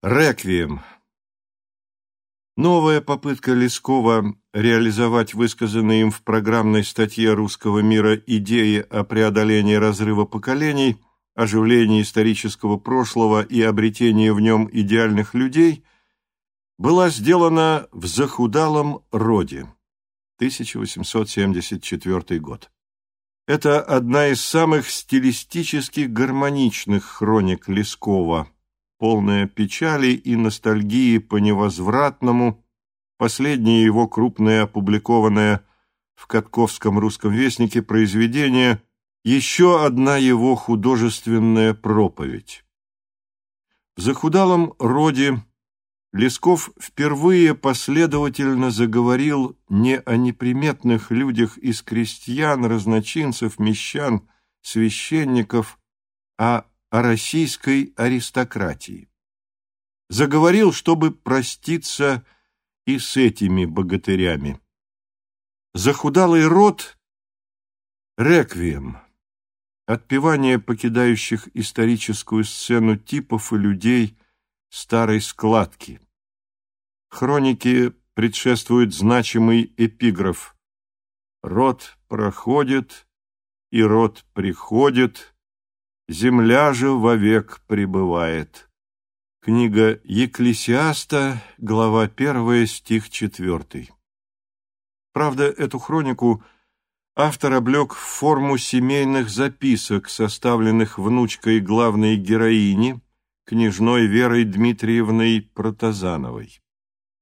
Реквием. Новая попытка Лескова реализовать высказанные им в программной статье «Русского мира» идеи о преодолении разрыва поколений, оживлении исторического прошлого и обретении в нем идеальных людей была сделана в захудалом роде. 1874 год. Это одна из самых стилистически гармоничных хроник Лескова – полная печали и ностальгии по невозвратному, последнее его крупное опубликованное в Катковском русском вестнике произведение «Еще одна его художественная проповедь». В захудалом роде Лесков впервые последовательно заговорил не о неприметных людях из крестьян, разночинцев, мещан, священников, а о российской аристократии. Заговорил, чтобы проститься и с этими богатырями. Захудалый род — реквием, отпевание покидающих историческую сцену типов и людей старой складки. Хроники предшествует значимый эпиграф «Род проходит, и род приходит, земля же вовек пребывает. Книга Екклесиаста, глава 1, стих 4. Правда, эту хронику автор облег в форму семейных записок, составленных внучкой главной героини, княжной Верой Дмитриевной Протазановой.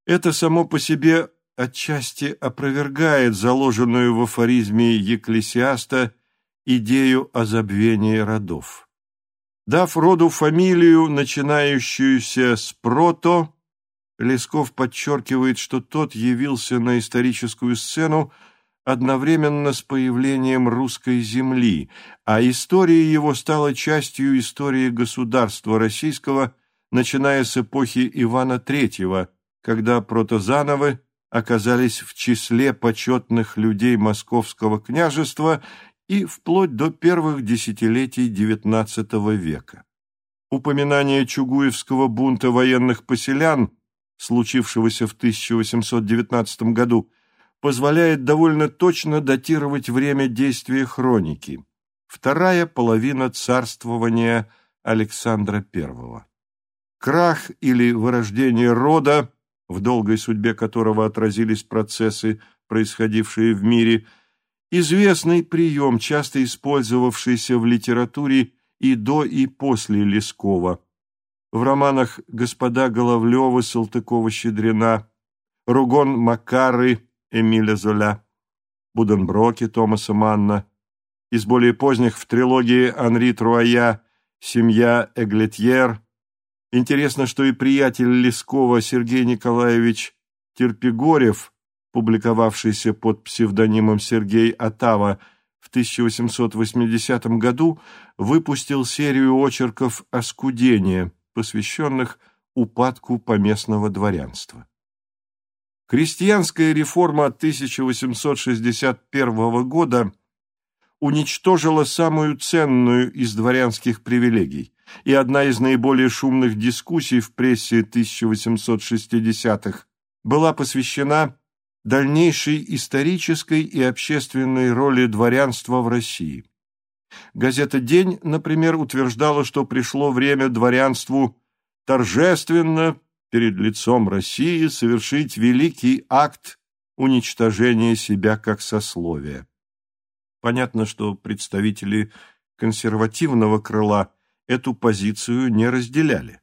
Это само по себе отчасти опровергает заложенную в афоризме Екклесиаста идею о забвении родов. Дав роду фамилию, начинающуюся с «прото», Лесков подчеркивает, что тот явился на историческую сцену одновременно с появлением русской земли, а история его стала частью истории государства российского, начиная с эпохи Ивана III, когда протозановы оказались в числе почетных людей Московского княжества и вплоть до первых десятилетий XIX века. Упоминание Чугуевского бунта военных поселян, случившегося в 1819 году, позволяет довольно точно датировать время действия хроники. Вторая половина царствования Александра I. Крах или вырождение рода, в долгой судьбе которого отразились процессы, происходившие в мире – Известный прием, часто использовавшийся в литературе и до, и после Лескова. В романах «Господа Головлева» Салтыкова-Щедрина, «Ругон Макары» Эмиля Золя, «Буденброки» Томаса Манна, из более поздних в трилогии Анри Труая «Семья Эглетьер». Интересно, что и приятель Лескова Сергей Николаевич Терпигорев – публиковавшийся под псевдонимом Сергей Атава в 1880 году, выпустил серию очерков «Оскудение», посвященных упадку поместного дворянства. Крестьянская реформа 1861 года уничтожила самую ценную из дворянских привилегий, и одна из наиболее шумных дискуссий в прессе 1860-х была посвящена дальнейшей исторической и общественной роли дворянства в России. Газета «День», например, утверждала, что пришло время дворянству торжественно перед лицом России совершить великий акт уничтожения себя как сословия. Понятно, что представители консервативного крыла эту позицию не разделяли.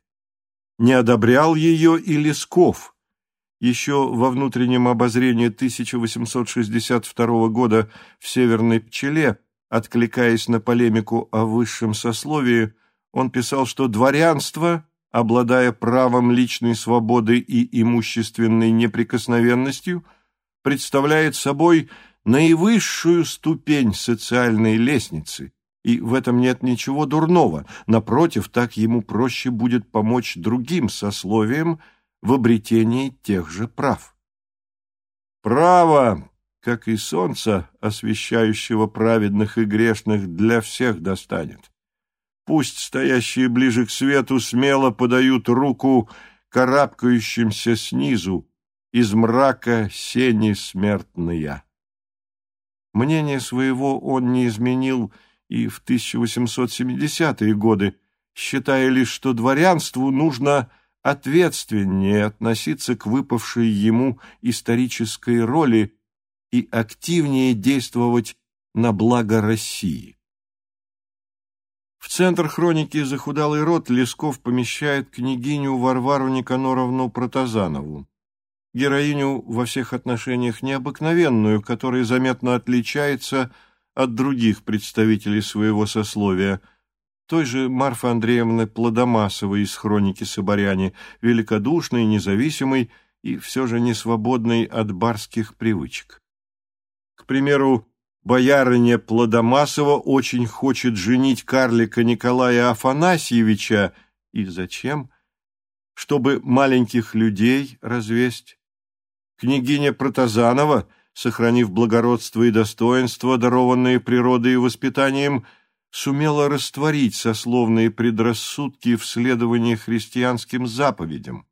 Не одобрял ее и Лесков – еще во внутреннем обозрении 1862 года в «Северной пчеле», откликаясь на полемику о высшем сословии, он писал, что дворянство, обладая правом личной свободы и имущественной неприкосновенностью, представляет собой наивысшую ступень социальной лестницы, и в этом нет ничего дурного. Напротив, так ему проще будет помочь другим сословиям, в обретении тех же прав. Право, как и солнце, освещающего праведных и грешных, для всех достанет. Пусть стоящие ближе к свету смело подают руку карабкающимся снизу, из мрака сени смертная. Мнение своего он не изменил и в 1870-е годы, считая лишь, что дворянству нужно ответственнее относиться к выпавшей ему исторической роли и активнее действовать на благо России. В центр хроники «Захудалый род» Лесков помещает княгиню Варвару Никаноровну Протазанову, героиню во всех отношениях необыкновенную, которая заметно отличается от других представителей своего сословия, той же Марфы Андреевны Плодомасовой из хроники Соборяне, великодушной, независимой и все же не свободной от барских привычек. К примеру, боярыня Плодомасова очень хочет женить карлика Николая Афанасьевича. И зачем? Чтобы маленьких людей развесть. Княгиня Протазанова, сохранив благородство и достоинство, дарованные природой и воспитанием, сумела растворить сословные предрассудки в следовании христианским заповедям.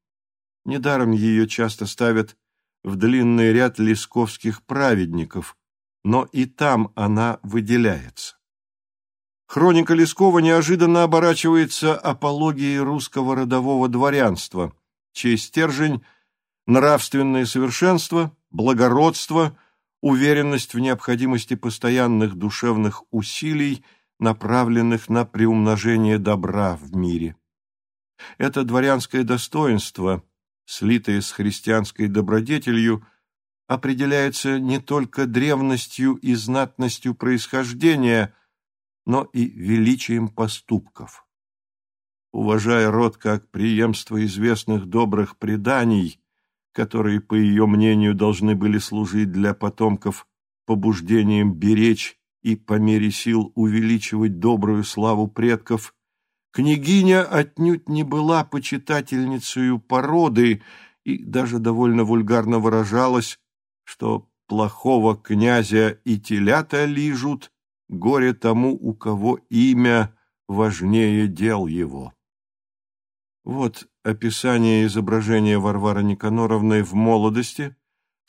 Недаром ее часто ставят в длинный ряд лесковских праведников – но и там она выделяется. Хроника Лескова неожиданно оборачивается апологией русского родового дворянства, чей стержень – нравственное совершенство, благородство, уверенность в необходимости постоянных душевных усилий, направленных на приумножение добра в мире. Это дворянское достоинство, слитое с христианской добродетелью, определяется не только древностью и знатностью происхождения, но и величием поступков. Уважая род как преемство известных добрых преданий, которые, по ее мнению, должны были служить для потомков побуждением беречь и по мере сил увеличивать добрую славу предков, княгиня отнюдь не была почитательницей породы и даже довольно вульгарно выражалась, что плохого князя и телята лижут, горе тому, у кого имя важнее дел его. Вот описание изображения Варвары Никаноровны в молодости,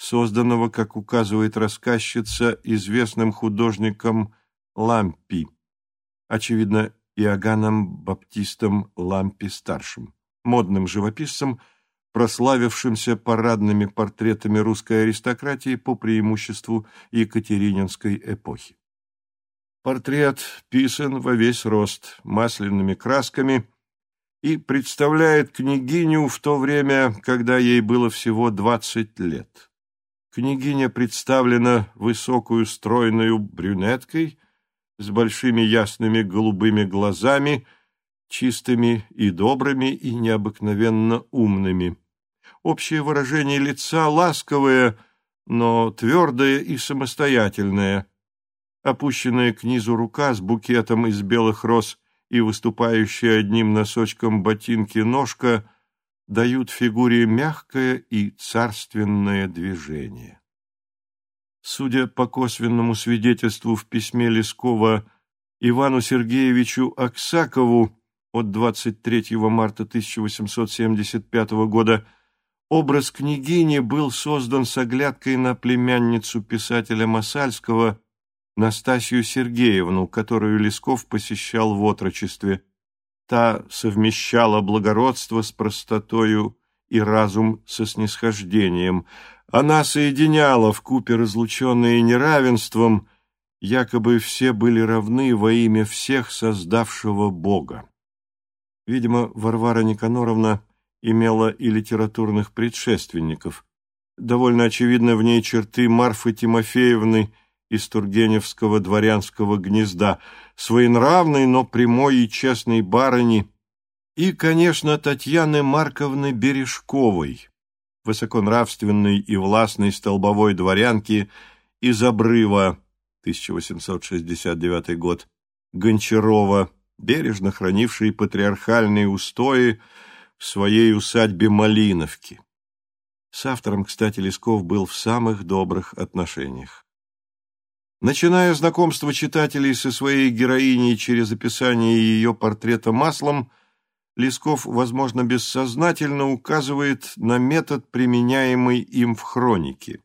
созданного, как указывает рассказчица, известным художником Лампи, очевидно, Иоганном Баптистом Лампи-старшим, модным живописцем – прославившимся парадными портретами русской аристократии по преимуществу Екатерининской эпохи. Портрет писан во весь рост масляными красками и представляет княгиню в то время, когда ей было всего двадцать лет. Княгиня представлена высокую стройную брюнеткой с большими ясными голубыми глазами, чистыми и добрыми и необыкновенно умными общее выражение лица ласковое, но твердое и самостоятельное. Опущенная к низу рука с букетом из белых роз и выступающая одним носочком ботинки ножка дают фигуре мягкое и царственное движение. Судя по косвенному свидетельству в письме Лескова Ивану Сергеевичу Аксакову от 23 марта 1875 года, Образ княгини был создан с оглядкой на племянницу писателя Масальского Настасью Сергеевну, которую Лесков посещал в отрочестве. Та совмещала благородство с простотою и разум со снисхождением. Она соединяла в купе разлученные неравенством, якобы все были равны во имя всех создавшего Бога. Видимо, Варвара Никаноровна имела и литературных предшественников. Довольно очевидно в ней черты Марфы Тимофеевны из Тургеневского дворянского гнезда, своенравной, но прямой и честной барыни, и, конечно, Татьяны Марковны Бережковой, высоконравственной и властной столбовой дворянки из обрыва 1869 год, Гончарова, бережно хранившей патриархальные устои, в своей усадьбе Малиновки. С автором, кстати, Лесков был в самых добрых отношениях. Начиная знакомство читателей со своей героиней через описание ее портрета маслом, Лесков, возможно, бессознательно указывает на метод, применяемый им в хронике.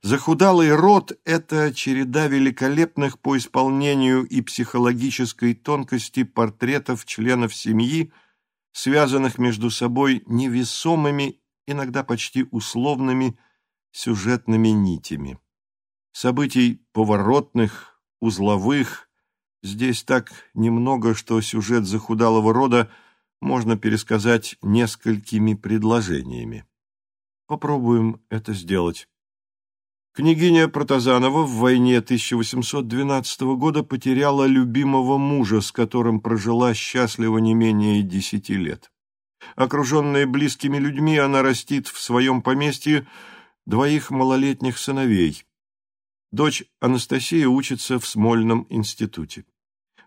Захудалый род – это череда великолепных по исполнению и психологической тонкости портретов членов семьи, связанных между собой невесомыми, иногда почти условными сюжетными нитями. Событий поворотных, узловых, здесь так немного, что сюжет захудалого рода можно пересказать несколькими предложениями. Попробуем это сделать. Княгиня Протазанова в войне 1812 года потеряла любимого мужа, с которым прожила счастливо не менее десяти лет. Окруженная близкими людьми, она растит в своем поместье двоих малолетних сыновей. Дочь Анастасия учится в Смольном институте.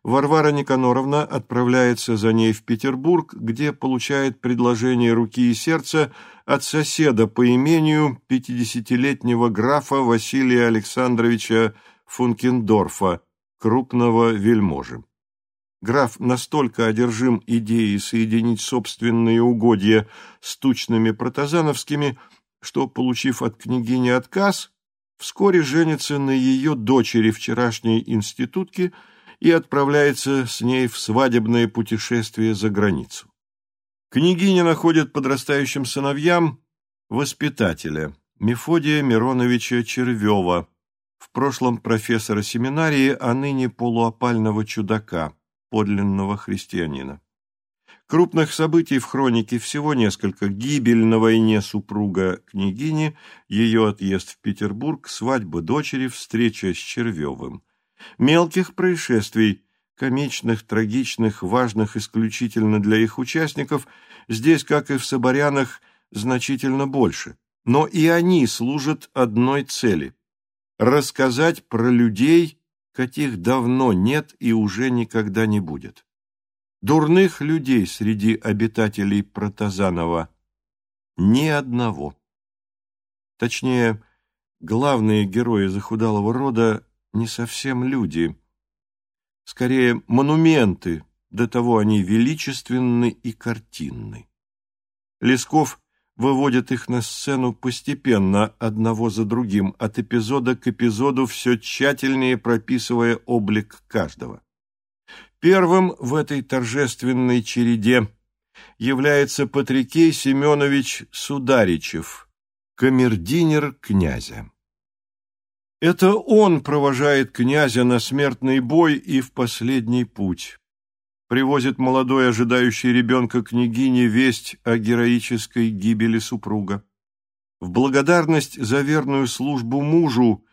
Варвара Никаноровна отправляется за ней в Петербург, где получает предложение руки и сердца от соседа по имению пятидесятилетнего графа Василия Александровича Функендорфа, крупного вельможи. Граф настолько одержим идеей соединить собственные угодья с тучными протазановскими, что, получив от княгини отказ, вскоре женится на ее дочери, вчерашней институтке, и отправляется с ней в свадебное путешествие за границу. Княгиня находит подрастающим сыновьям воспитателя Мефодия Мироновича Червева, в прошлом профессора семинарии, а ныне полуопального чудака, подлинного христианина. Крупных событий в хронике всего несколько. Гибель на войне супруга княгини, ее отъезд в Петербург, свадьба дочери, встреча с Червевым. Мелких происшествий, комичных, трагичных, важных исключительно для их участников, здесь, как и в Соборянах, значительно больше. Но и они служат одной цели – рассказать про людей, каких давно нет и уже никогда не будет. Дурных людей среди обитателей Протазанова ни одного. Точнее, главные герои захудалого рода не совсем люди. Скорее, монументы, до того они величественны и картинны. Лесков выводит их на сцену постепенно, одного за другим, от эпизода к эпизоду, все тщательнее прописывая облик каждого. Первым в этой торжественной череде является Патрикей Семенович Сударичев, камердинер князя. Это он провожает князя на смертный бой и в последний путь. Привозит молодой, ожидающий ребенка княгине весть о героической гибели супруга. В благодарность за верную службу мужу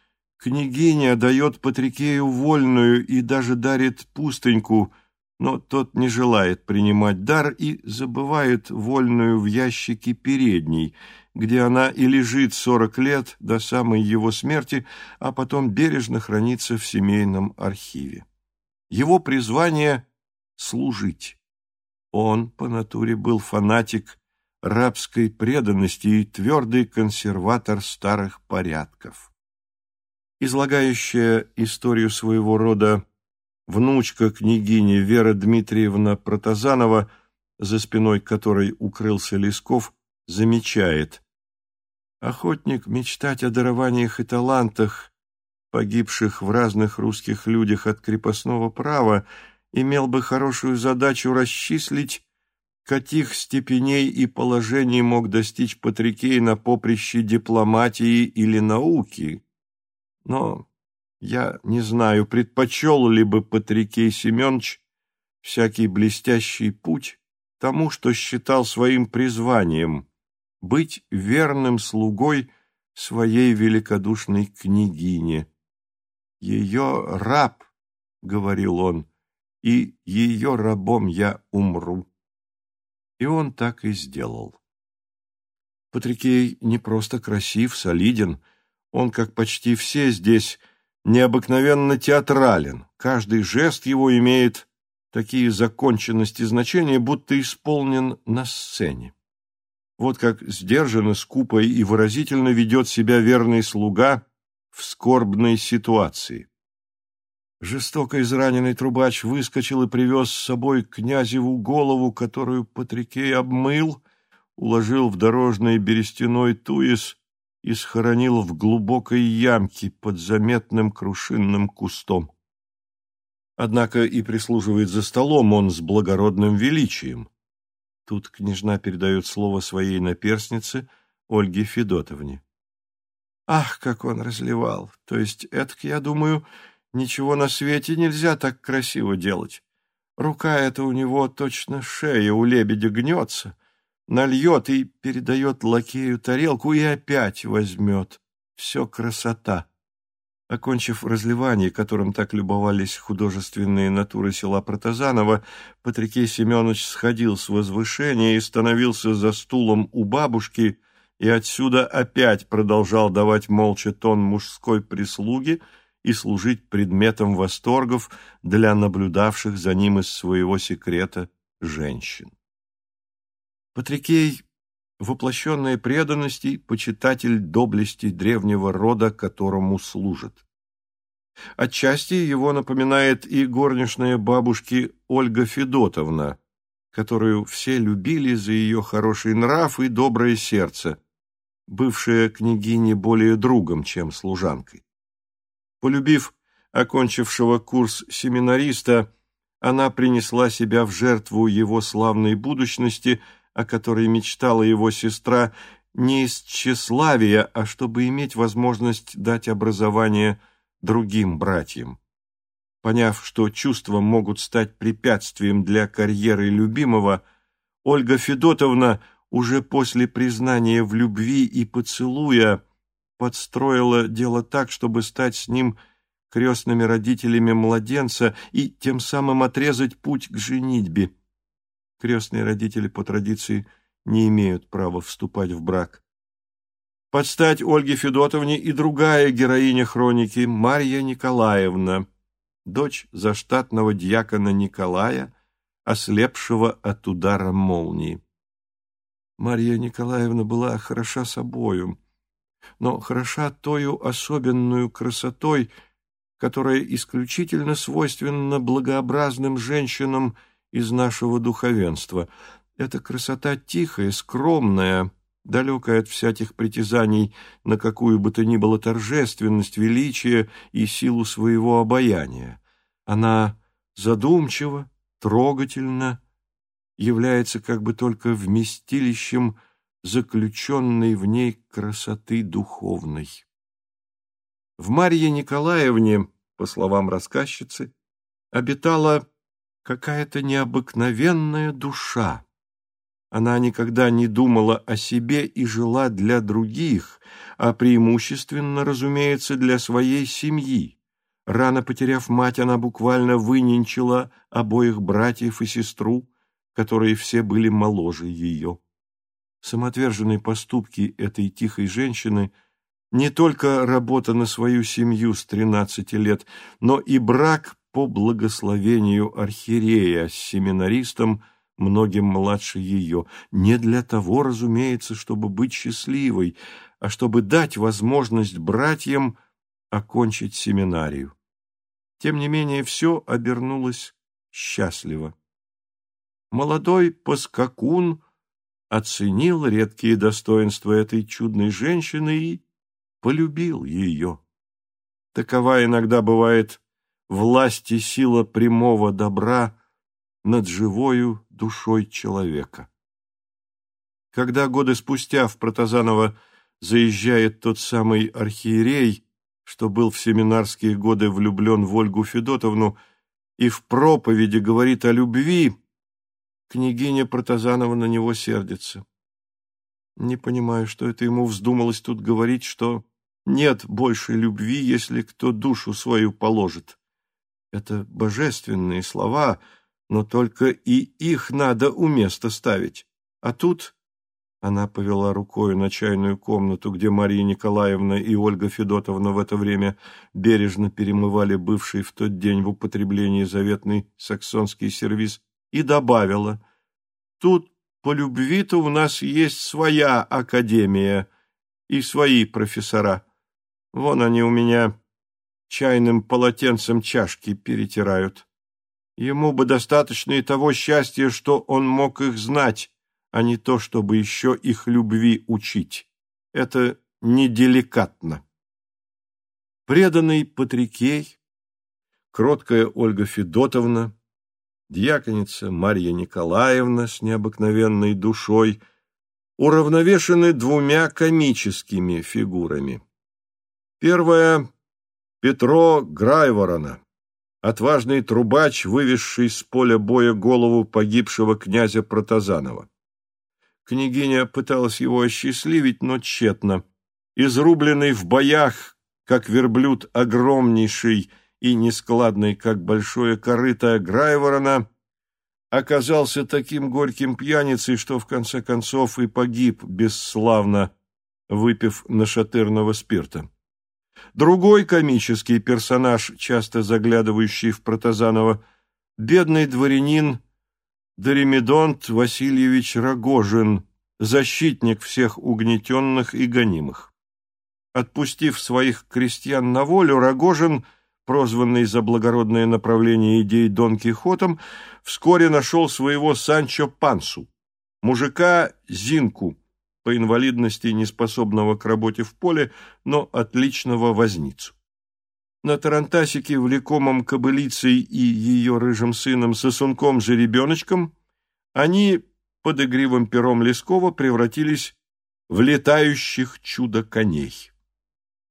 Княгиня дает Патрикею вольную и даже дарит пустыньку, но тот не желает принимать дар и забывает вольную в ящике передней, где она и лежит сорок лет до самой его смерти, а потом бережно хранится в семейном архиве. Его призвание — служить. Он по натуре был фанатик рабской преданности и твердый консерватор старых порядков излагающая историю своего рода внучка княгини Вера Дмитриевна Протазанова, за спиной которой укрылся Лесков, замечает. Охотник мечтать о дарованиях и талантах, погибших в разных русских людях от крепостного права, имел бы хорошую задачу расчислить, каких степеней и положений мог достичь Патрикей на поприще дипломатии или науки, но я не знаю, предпочел ли бы Патрикей Семенович всякий блестящий путь тому, что считал своим призванием — быть верным слугой своей великодушной княгине. «Ее раб», — говорил он, — «и ее рабом я умру». И он так и сделал. Патрикей не просто красив, солиден — он, как почти все здесь, необыкновенно театрален. Каждый жест его имеет такие законченности значения, будто исполнен на сцене. Вот как сдержанно, скупо и выразительно ведет себя верный слуга, в скорбной ситуации. Жестоко израненный трубач выскочил и привез с собой князеву голову, которую Патрикей обмыл, уложил в дорожный берестяной туис и схоронил в глубокой ямке под заметным крушинным кустом. Однако и прислуживает за столом он с благородным величием. Тут княжна передает слово своей наперснице Ольге Федотовне. Ах, как он разливал! То есть, это, я думаю, ничего на свете нельзя так красиво делать. Рука эта у него точно шея у лебедя гнется, нальет и передает лакею тарелку и опять возьмет. Все красота. Окончив разливание, которым так любовались художественные натуры села Протазанова, Патрикей Семенович сходил с возвышения и становился за стулом у бабушки, и отсюда опять продолжал давать молча тон мужской прислуги и служить предметом восторгов для наблюдавших за ним из своего секрета женщин. Патрикей воплощенная преданности, почитатель доблести древнего рода, которому служит. Отчасти его напоминает и горничная бабушки Ольга Федотовна, которую все любили за ее хороший нрав и доброе сердце, бывшая княгине более другом, чем служанкой. Полюбив окончившего курс семинариста, она принесла себя в жертву его славной будущности – о которой мечтала его сестра, не из тщеславия, а чтобы иметь возможность дать образование другим братьям. Поняв, что чувства могут стать препятствием для карьеры любимого, Ольга Федотовна уже после признания в любви и поцелуя подстроила дело так, чтобы стать с ним крестными родителями младенца и тем самым отрезать путь к женитьбе крестные родители по традиции не имеют права вступать в брак. Под стать Ольге Федотовне и другая героиня хроники Марья Николаевна, дочь заштатного дьякона Николая, ослепшего от удара молнии. Марья Николаевна была хороша собою, но хороша тою особенную красотой, которая исключительно свойственна благообразным женщинам – из нашего духовенства. Эта красота тихая, скромная, далекая от всяких притязаний на какую бы то ни было торжественность, величие и силу своего обаяния. Она задумчива, трогательна, является как бы только вместилищем заключенной в ней красоты духовной. В Марье Николаевне, по словам рассказчицы, обитала какая-то необыкновенная душа. Она никогда не думала о себе и жила для других, а преимущественно, разумеется, для своей семьи. Рано потеряв мать, она буквально выненчила обоих братьев и сестру, которые все были моложе ее. Самоотверженные поступки этой тихой женщины не только работа на свою семью с тринадцати лет, но и брак по благословению архиерея с семинаристом, многим младше ее, не для того, разумеется, чтобы быть счастливой, а чтобы дать возможность братьям окончить семинарию. Тем не менее, все обернулось счастливо. Молодой поскакун оценил редкие достоинства этой чудной женщины и полюбил ее. Такова иногда бывает власть и сила прямого добра над живою душой человека. Когда годы спустя в Протазаново заезжает тот самый архиерей, что был в семинарские годы влюблен в Ольгу Федотовну, и в проповеди говорит о любви, княгиня Протазанова на него сердится. Не понимаю, что это ему вздумалось тут говорить, что нет больше любви, если кто душу свою положит. Это божественные слова, но только и их надо у места ставить. А тут она повела рукой на чайную комнату, где Мария Николаевна и Ольга Федотовна в это время бережно перемывали бывший в тот день в употреблении заветный саксонский сервиз, и добавила, «Тут по любви-то у нас есть своя академия и свои профессора. Вон они у меня чайным полотенцем чашки перетирают. Ему бы достаточно и того счастья, что он мог их знать, а не то, чтобы еще их любви учить. Это неделикатно. Преданный Патрикей, кроткая Ольга Федотовна, дьяконица Марья Николаевна с необыкновенной душой уравновешены двумя комическими фигурами. Первая – Петро Грайворона, отважный трубач, вывезший с поля боя голову погибшего князя Протазанова. Княгиня пыталась его осчастливить, но тщетно. Изрубленный в боях, как верблюд огромнейший и нескладный, как большое корыто Грайворона, оказался таким горьким пьяницей, что в конце концов и погиб бесславно, выпив нашатырного спирта. Другой комический персонаж, часто заглядывающий в Протазанова, бедный дворянин Доремедонт Васильевич Рогожин, защитник всех угнетенных и гонимых. Отпустив своих крестьян на волю, Рогожин, прозванный за благородное направление идей Дон Кихотом, вскоре нашел своего Санчо Пансу, мужика Зинку, по инвалидности неспособного к работе в поле, но отличного возницу. На тарантасике, влекомом кобылицей и ее рыжим сыном сосунком-жеребеночком, они под игривым пером Лескова превратились в летающих чудо-коней.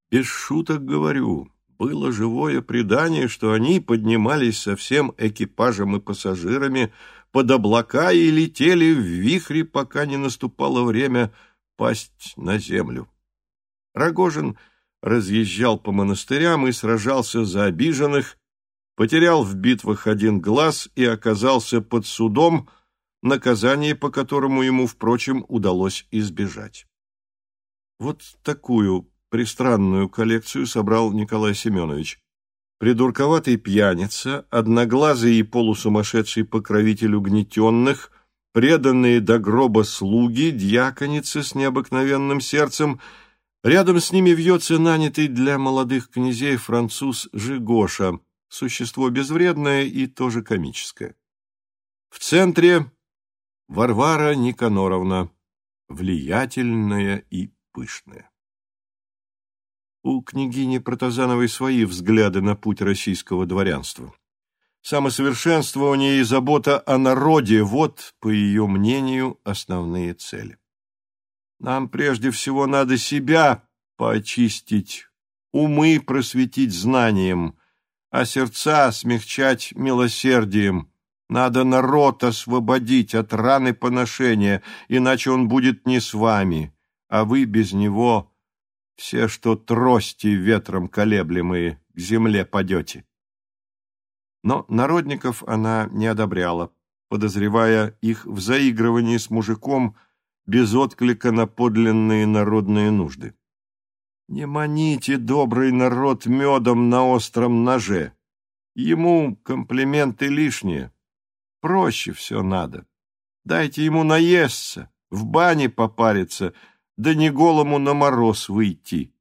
Без шуток говорю, было живое предание, что они поднимались со всем экипажем и пассажирами под облака и летели в вихре, пока не наступало время пасть на землю. Рогожин разъезжал по монастырям и сражался за обиженных, потерял в битвах один глаз и оказался под судом, наказание по которому ему, впрочем, удалось избежать. Вот такую пристранную коллекцию собрал Николай Семенович. Придурковатый пьяница, одноглазый и полусумасшедший покровитель угнетенных, преданные до гроба слуги, дьяконицы с необыкновенным сердцем, рядом с ними вьется нанятый для молодых князей француз Жигоша, существо безвредное и тоже комическое. В центре Варвара Никаноровна, влиятельная и пышная. У княгини Протазановой свои взгляды на путь российского дворянства. Самосовершенствование и забота о народе – вот, по ее мнению, основные цели. Нам прежде всего надо себя поочистить, умы просветить знанием, а сердца смягчать милосердием. Надо народ освободить от раны поношения, иначе он будет не с вами, а вы без него все, что трости ветром колеблемые, к земле падете. Но народников она не одобряла, подозревая их в заигрывании с мужиком без отклика на подлинные народные нужды. Не маните добрый народ медом на остром ноже. Ему комплименты лишние. Проще все надо. Дайте ему наесться, в бане попариться — да не голому на мороз выйти.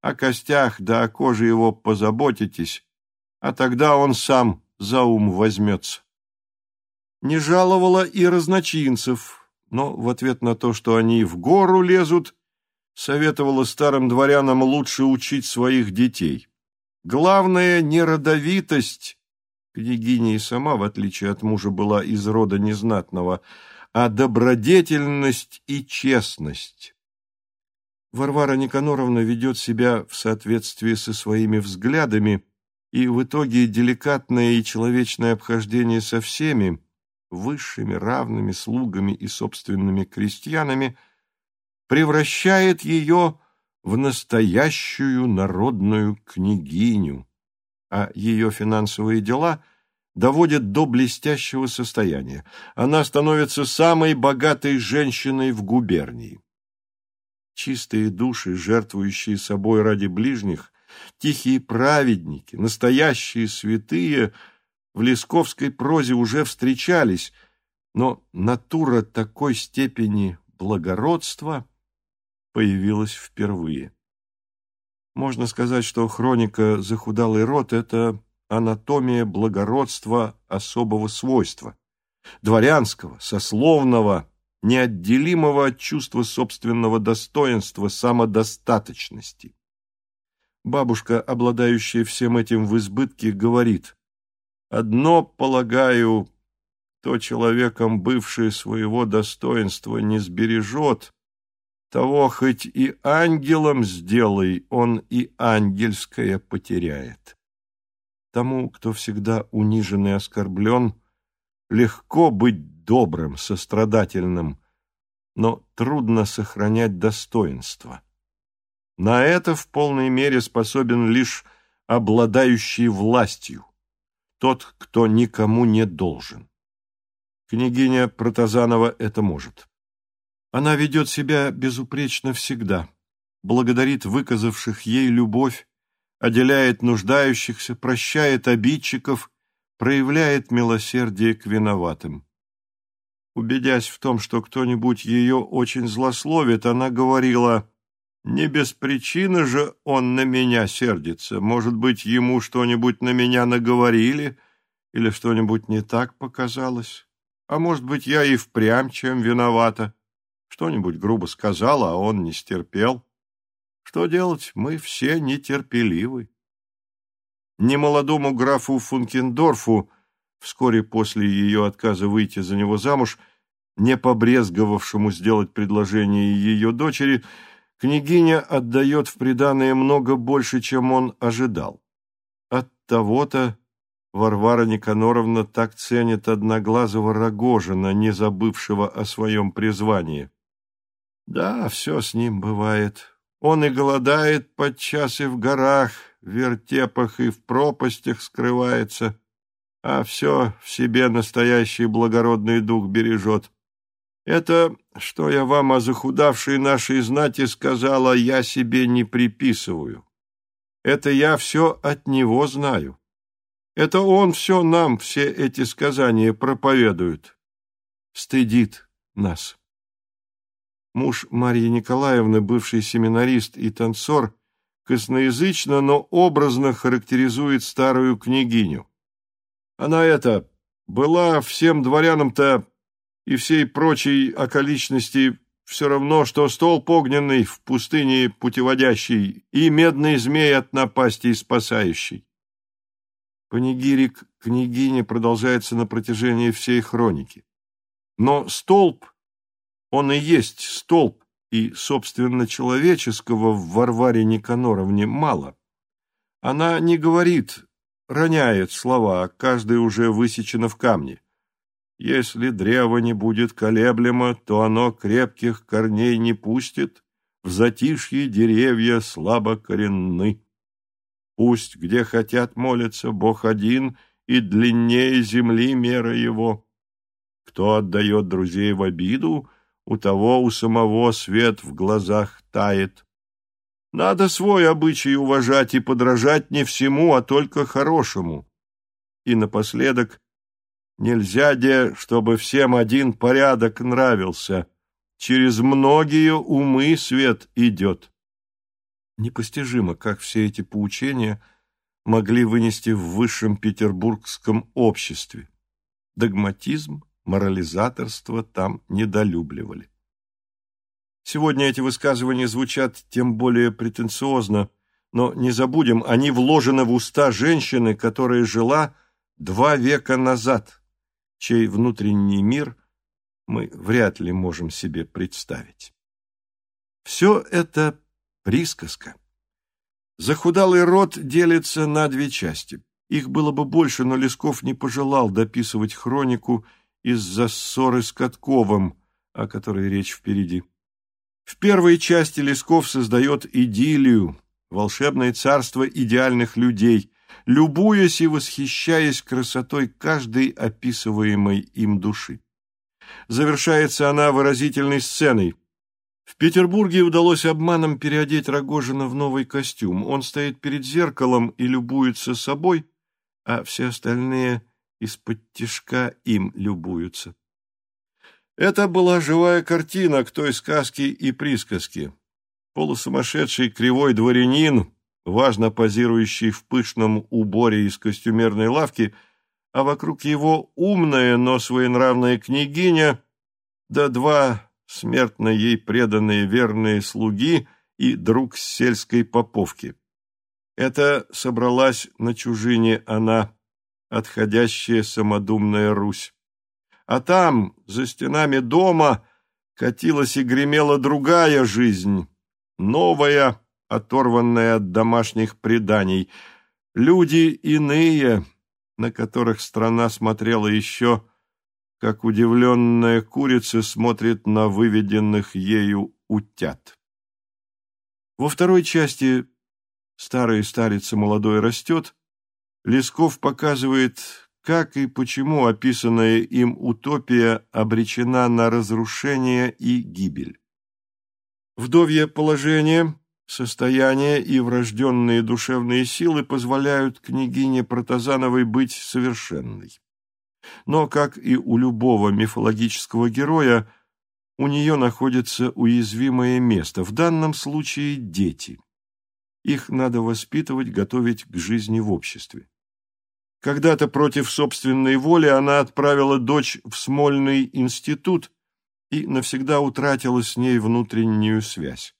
О костях да о коже его позаботитесь, а тогда он сам за ум возьмется. Не жаловала и разночинцев, но в ответ на то, что они в гору лезут, советовала старым дворянам лучше учить своих детей. Главное — не родовитость, княгиня и сама, в отличие от мужа, была из рода незнатного, а добродетельность и честность. Варвара Никаноровна ведет себя в соответствии со своими взглядами, и в итоге деликатное и человечное обхождение со всеми, высшими, равными слугами и собственными крестьянами, превращает ее в настоящую народную княгиню, а ее финансовые дела доводят до блестящего состояния. Она становится самой богатой женщиной в губернии чистые души, жертвующие собой ради ближних, тихие праведники, настоящие святые в лесковской прозе уже встречались, но натура такой степени благородства появилась впервые. Можно сказать, что хроника «Захудалый род» — это анатомия благородства особого свойства, дворянского, сословного, неотделимого от чувства собственного достоинства, самодостаточности. Бабушка, обладающая всем этим в избытке, говорит, «Одно, полагаю, то человеком, бывшее своего достоинства, не сбережет, того хоть и ангелом сделай, он и ангельское потеряет. Тому, кто всегда унижен и оскорблен, легко быть добрым, сострадательным, но трудно сохранять достоинство. На это в полной мере способен лишь обладающий властью, тот, кто никому не должен. Княгиня Протазанова это может. Она ведет себя безупречно всегда, благодарит выказавших ей любовь, отделяет нуждающихся, прощает обидчиков, проявляет милосердие к виноватым. Убедясь в том, что кто-нибудь ее очень злословит, она говорила, «Не без причины же он на меня сердится. Может быть, ему что-нибудь на меня наговорили или что-нибудь не так показалось. А может быть, я и впрямь чем виновата. Что-нибудь грубо сказала, а он не стерпел. Что делать? Мы все нетерпеливы». Немолодому графу Функендорфу, вскоре после ее отказа выйти за него замуж, не побрезговавшему сделать предложение ее дочери, княгиня отдает в приданое много больше, чем он ожидал. От того-то Варвара Никаноровна так ценит одноглазого Рогожина, не забывшего о своем призвании. Да, все с ним бывает. Он и голодает подчас и в горах, в вертепах и в пропастях скрывается, а все в себе настоящий благородный дух бережет. Это, что я вам о захудавшей нашей знати сказала, я себе не приписываю. Это я все от него знаю. Это он все нам, все эти сказания проповедует. Стыдит нас. Муж Марьи Николаевны, бывший семинарист и танцор, косноязычно, но образно характеризует старую княгиню. Она это, была всем дворянам-то и всей прочей околичности все равно, что столб огненный в пустыне путеводящий и медный змей от напасти спасающий. Панигирик княгини продолжается на протяжении всей хроники. Но столб, он и есть столб, и, собственно, человеческого в Варваре Никаноровне мало. Она не говорит, роняет слова, каждый уже высечено в камне. Если древо не будет колеблемо, то оно крепких корней не пустит, в затишье деревья слабо коренны. Пусть где хотят молятся, Бог один, и длиннее земли мера его. Кто отдает друзей в обиду, у того у самого свет в глазах тает. Надо свой обычай уважать и подражать не всему, а только хорошему. И напоследок, нельзя де, чтобы всем один порядок нравился. Через многие умы свет идет. Непостижимо, как все эти поучения могли вынести в высшем петербургском обществе. Догматизм, морализаторство там недолюбливали. Сегодня эти высказывания звучат тем более претенциозно, но не забудем, они вложены в уста женщины, которая жила два века назад, чей внутренний мир мы вряд ли можем себе представить. Все это присказка. Захудалый род делится на две части. Их было бы больше, но Лесков не пожелал дописывать хронику из-за ссоры с Катковым, о которой речь впереди. В первой части Лесков создает идиллию, волшебное царство идеальных людей, любуясь и восхищаясь красотой каждой описываемой им души. Завершается она выразительной сценой. В Петербурге удалось обманом переодеть Рогожина в новый костюм. Он стоит перед зеркалом и любуется собой, а все остальные из-под тишка им любуются. Это была живая картина к той сказке и присказке. Полусумасшедший кривой дворянин, важно позирующий в пышном уборе из костюмерной лавки, а вокруг его умная, но своенравная княгиня, да два смертно ей преданные верные слуги и друг сельской поповки. Это собралась на чужине она, отходящая самодумная Русь. А там, за стенами дома, катилась и гремела другая жизнь, новая, оторванная от домашних преданий, люди иные, на которых страна смотрела еще, как удивленная курица смотрит на выведенных ею утят. Во второй части «Старая старица молодой растет» Лесков показывает, как и почему описанная им утопия обречена на разрушение и гибель. Вдовье положение, состояние и врожденные душевные силы позволяют княгине Протазановой быть совершенной. Но, как и у любого мифологического героя, у нее находится уязвимое место, в данном случае дети. Их надо воспитывать, готовить к жизни в обществе. Когда-то против собственной воли она отправила дочь в Смольный институт и навсегда утратила с ней внутреннюю связь.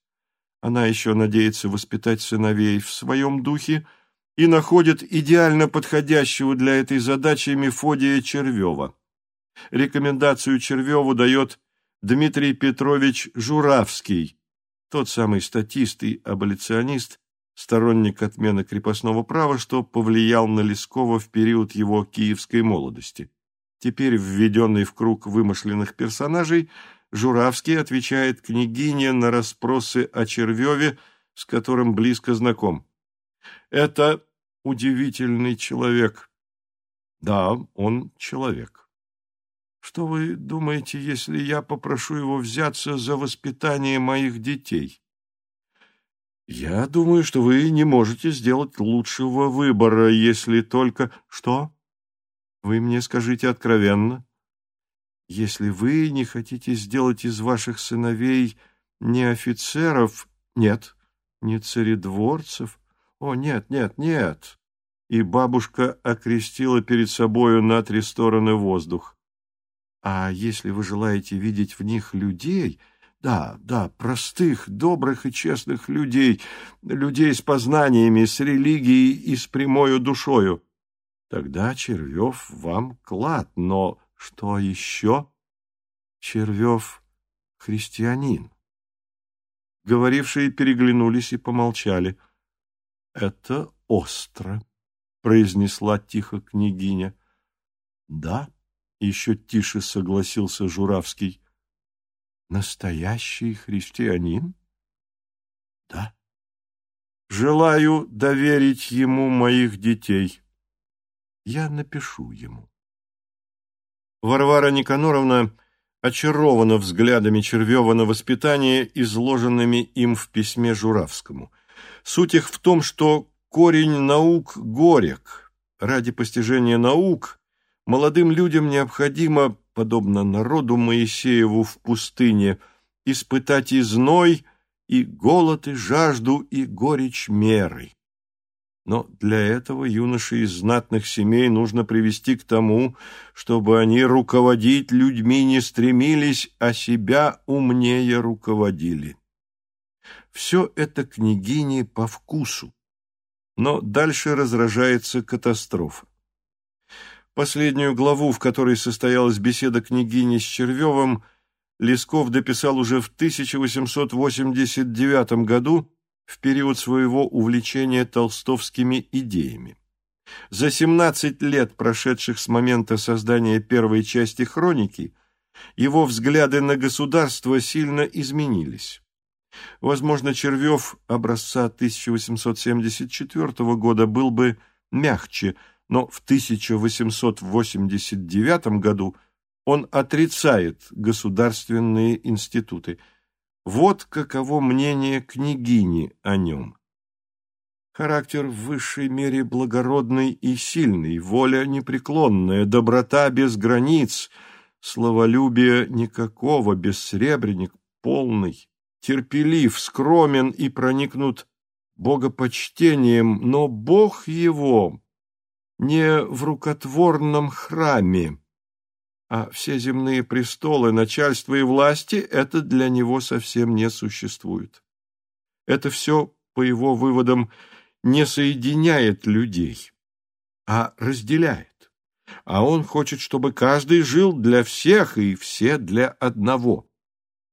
Она еще надеется воспитать сыновей в своем духе и находит идеально подходящего для этой задачи Мефодия Червева. Рекомендацию Червеву дает Дмитрий Петрович Журавский, тот самый статист и аболиционист, сторонник отмены крепостного права, что повлиял на Лескова в период его киевской молодости. Теперь, введенный в круг вымышленных персонажей, Журавский отвечает княгине на расспросы о Червеве, с которым близко знаком. «Это удивительный человек». «Да, он человек». «Что вы думаете, если я попрошу его взяться за воспитание моих детей?» Я думаю, что вы не можете сделать лучшего выбора, если только... Что? Вы мне скажите откровенно. Если вы не хотите сделать из ваших сыновей не офицеров... Нет, не царедворцев. О, нет, нет, нет. И бабушка окрестила перед собою на три стороны воздух. А если вы желаете видеть в них людей да, да, простых, добрых и честных людей, людей с познаниями, с религией и с прямою душою. Тогда Червев вам клад, но что еще? Червев — христианин. Говорившие переглянулись и помолчали. — Это остро, — произнесла тихо княгиня. — Да, — еще тише согласился Журавский. Настоящий христианин? Да. Желаю доверить ему моих детей. Я напишу ему. Варвара Никаноровна очарована взглядами Червева на воспитание, изложенными им в письме Журавскому. Суть их в том, что корень наук горек. Ради постижения наук молодым людям необходимо подобно народу Моисееву в пустыне, испытать и зной, и голод, и жажду, и горечь меры. Но для этого юноши из знатных семей нужно привести к тому, чтобы они руководить людьми не стремились, а себя умнее руководили. Все это княгини по вкусу. Но дальше разражается катастрофа. Последнюю главу, в которой состоялась беседа княгини с Червевым, Лесков дописал уже в 1889 году, в период своего увлечения толстовскими идеями. За 17 лет, прошедших с момента создания первой части «Хроники», его взгляды на государство сильно изменились. Возможно, Червев образца 1874 года был бы мягче, но в 1889 году он отрицает государственные институты. Вот каково мнение княгини о нем. Характер в высшей мере благородный и сильный, воля непреклонная, доброта без границ, словолюбие никакого, бессребренник полный, терпелив, скромен и проникнут богопочтением, но Бог его не в рукотворном храме, а все земные престолы, начальство и власти – это для него совсем не существует. Это все, по его выводам, не соединяет людей, а разделяет. А он хочет, чтобы каждый жил для всех и все для одного.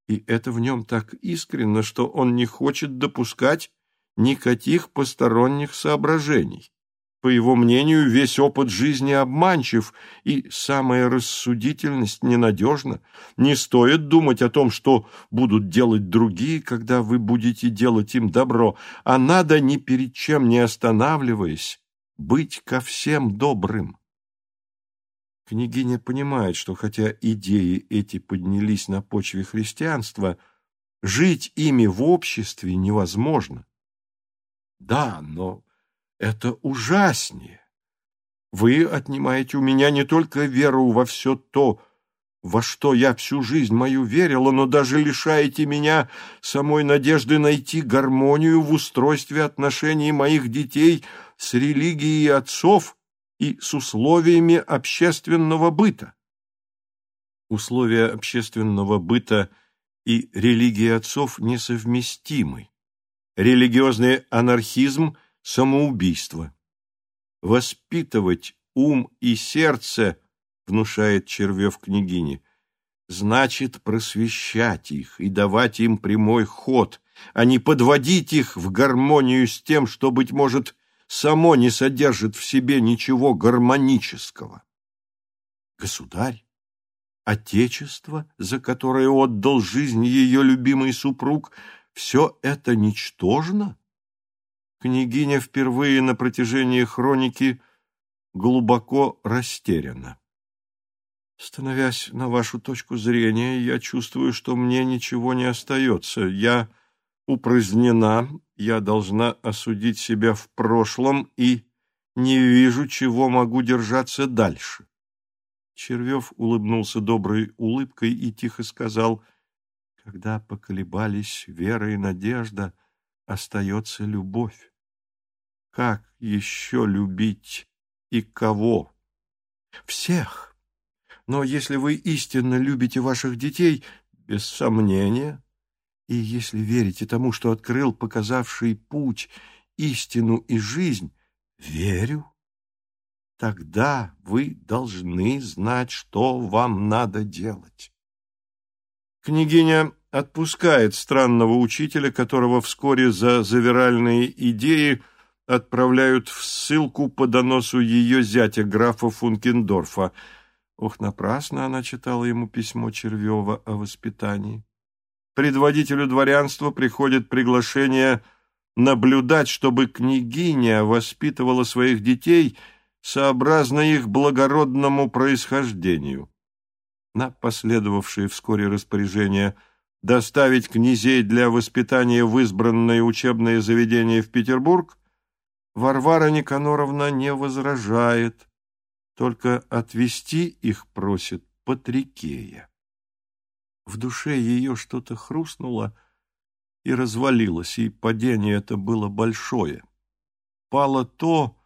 И это в нем так искренно, что он не хочет допускать никаких посторонних соображений. По его мнению, весь опыт жизни обманчив, и самая рассудительность ненадежна. Не стоит думать о том, что будут делать другие, когда вы будете делать им добро, а надо, ни перед чем не останавливаясь, быть ко всем добрым. Княгиня понимает, что хотя идеи эти поднялись на почве христианства, жить ими в обществе невозможно. Да, но это ужаснее. Вы отнимаете у меня не только веру во все то, во что я всю жизнь мою верила, но даже лишаете меня самой надежды найти гармонию в устройстве отношений моих детей с религией отцов и с условиями общественного быта. Условия общественного быта и религии отцов несовместимы. Религиозный анархизм – самоубийство. Воспитывать ум и сердце, внушает Червев княгине, значит просвещать их и давать им прямой ход, а не подводить их в гармонию с тем, что, быть может, само не содержит в себе ничего гармонического. Государь, отечество, за которое отдал жизнь ее любимый супруг, все это ничтожно? Княгиня впервые на протяжении хроники глубоко растеряна. Становясь на вашу точку зрения, я чувствую, что мне ничего не остается. Я упразднена, я должна осудить себя в прошлом и не вижу, чего могу держаться дальше. Червев улыбнулся доброй улыбкой и тихо сказал, «Когда поколебались вера и надежда, остается любовь. Как еще любить и кого? Всех. Но если вы истинно любите ваших детей, без сомнения, и если верите тому, что открыл показавший путь, истину и жизнь, верю, тогда вы должны знать, что вам надо делать. Княгиня отпускает странного учителя, которого вскоре за завиральные идеи отправляют в ссылку по доносу ее зятя, графа Функендорфа. Ох, напрасно она читала ему письмо Червева о воспитании. Предводителю дворянства приходит приглашение наблюдать, чтобы княгиня воспитывала своих детей сообразно их благородному происхождению. На последовавшее вскоре распоряжение – доставить князей для воспитания в избранное учебное заведение в Петербург, Варвара Никаноровна не возражает, только отвести их просит Патрикея. В душе ее что-то хрустнуло и развалилось, и падение это было большое. Пало то,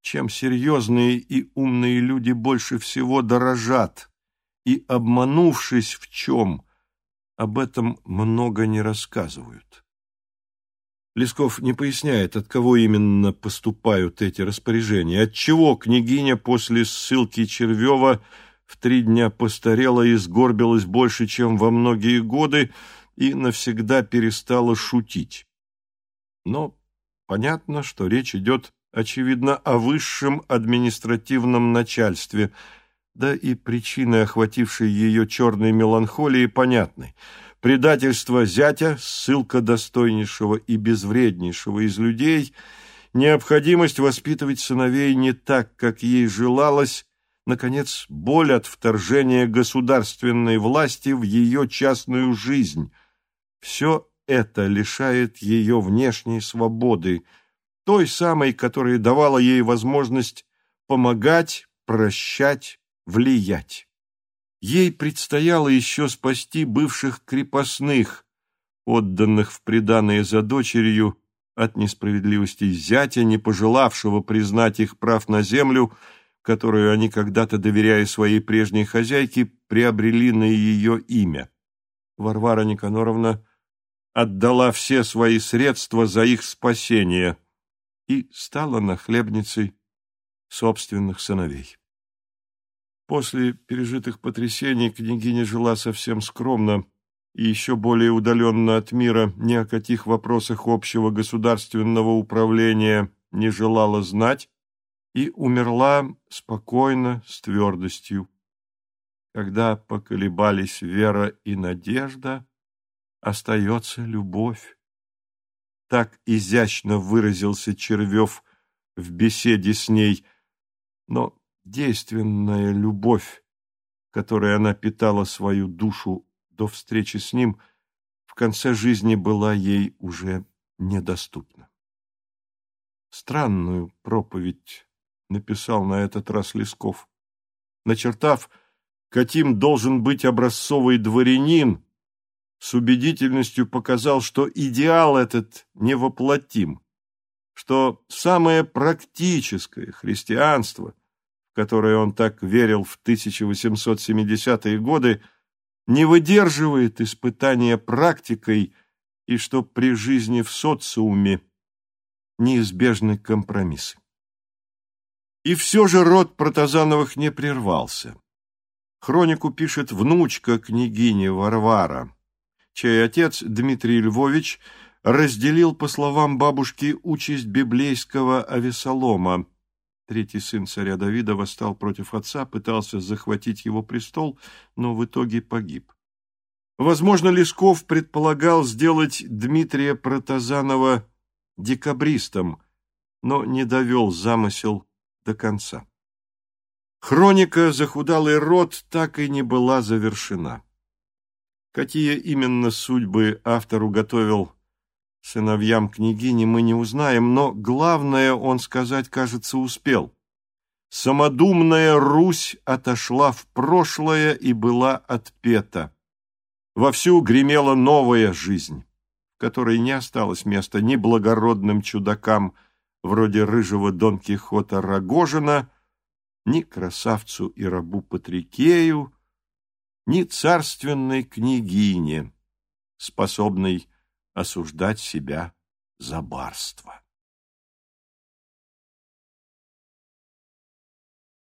чем серьезные и умные люди больше всего дорожат, и, обманувшись в чем – об этом много не рассказывают. Лесков не поясняет, от кого именно поступают эти распоряжения, отчего княгиня после ссылки Червева в три дня постарела и сгорбилась больше, чем во многие годы, и навсегда перестала шутить. Но понятно, что речь идет, очевидно, о высшем административном начальстве – да и причины, охватившей ее черной меланхолии, понятны. Предательство зятя, ссылка достойнейшего и безвреднейшего из людей, необходимость воспитывать сыновей не так, как ей желалось, наконец, боль от вторжения государственной власти в ее частную жизнь. Все это лишает ее внешней свободы, той самой, которая давала ей возможность помогать, прощать, влиять. Ей предстояло еще спасти бывших крепостных, отданных в приданое за дочерью, от несправедливости зятя, не пожелавшего признать их прав на землю, которую они когда-то, доверяя своей прежней хозяйке, приобрели на ее имя. Варвара Никаноровна отдала все свои средства за их спасение и стала нахлебницей собственных сыновей. После пережитых потрясений княгиня жила совсем скромно и еще более удаленно от мира, ни о каких вопросах общего государственного управления не желала знать и умерла спокойно, с твердостью. Когда поколебались вера и надежда, остается любовь. Так изящно выразился Червев в беседе с ней, но действенная любовь, которой она питала свою душу до встречи с ним, в конце жизни была ей уже недоступна. Странную проповедь написал на этот раз Лесков. Начертав, каким должен быть образцовый дворянин, с убедительностью показал, что идеал этот невоплотим, что самое практическое христианство, в он так верил в 1870-е годы, не выдерживает испытания практикой и что при жизни в социуме неизбежны компромиссы. И все же род Протазановых не прервался. Хронику пишет внучка княгини Варвара, чей отец Дмитрий Львович разделил, по словам бабушки, участь библейского Авесолома. Третий сын царя Давида восстал против отца, пытался захватить его престол, но в итоге погиб. Возможно, Лесков предполагал сделать Дмитрия Протазанова декабристом, но не довел замысел до конца. Хроника «Захудалый род» так и не была завершена. Какие именно судьбы автору готовил сыновьям княгини, мы не узнаем, но главное он сказать, кажется, успел. Самодумная Русь отошла в прошлое и была отпета. Вовсю гремела новая жизнь, в которой не осталось места ни благородным чудакам, вроде рыжего Дон Кихота Рогожина, ни красавцу и рабу Патрикею, ни царственной княгине, способной осуждать себя за барство.